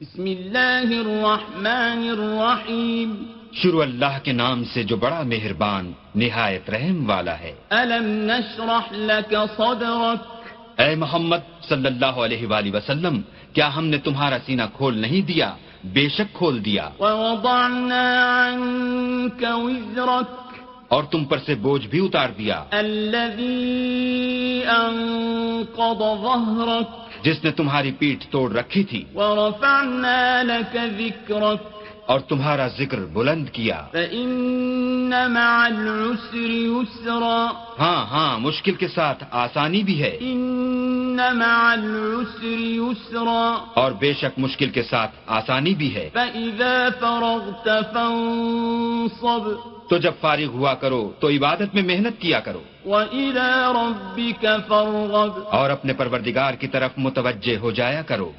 بسم اللہ الرحمن الرحیم۔ شروع اللہ کے نام سے جو بڑا مہربان نہایت رحم والا ہے۔ الم نشرح لك صدرك اے محمد صلی اللہ علیہ وآلہ وسلم کیا ہم نے تمہارا سینہ کھول نہیں دیا؟ بے شک کھول دیا۔ ووضعنا عنك وزرك اور تم پر سے بوجھ بھی اتار دیا۔ الذي انقض ظهرك جس نے تمہاری پیٹھ توڑ رکھی تھی۔ ورفعنا لك ذكرك اور تمہارا ذکر بلند کیا۔ فإن مع العسر يسرا ہاں ہاں مشکل کے ساتھ آسانی بھی ہے۔ إن مع العسر يسرا اور بے شک مشکل کے ساتھ آسانی بھی ہے۔ فإذا فرغت فانصب تو جب فارغ ہوا کرو تو عبادت میں محنت کیا کرو۔ وإلى ربك فارغب اور اپنے پروردگار کی طرف متوجہ ہو جایا کرو۔